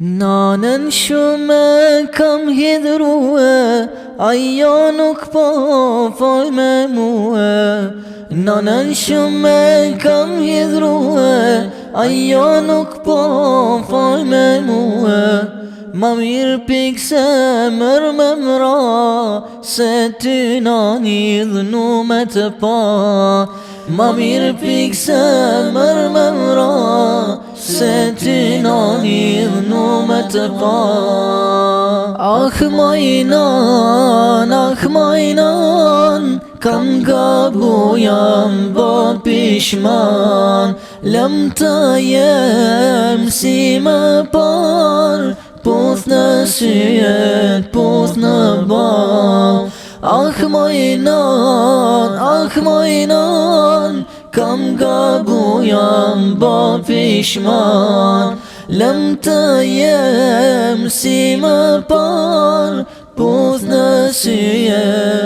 Nanën shume kam hidrua, ajo nuk po fol me mua Nanën shume kam hidrua, ajo nuk po fol me mua Ma mirë pikë se mërë me mëra, se ty në një me të pa Ma mirë pikë se mërë me mëra, numet pa Ah mainan, ah mainan Kam gabujam bo pishman Lëm të jem si më par Puth ne syet, puth ne bar Ah mainan, ah mainan Kam gabujam bo pişman. Lëm të jem si më par Puth në syem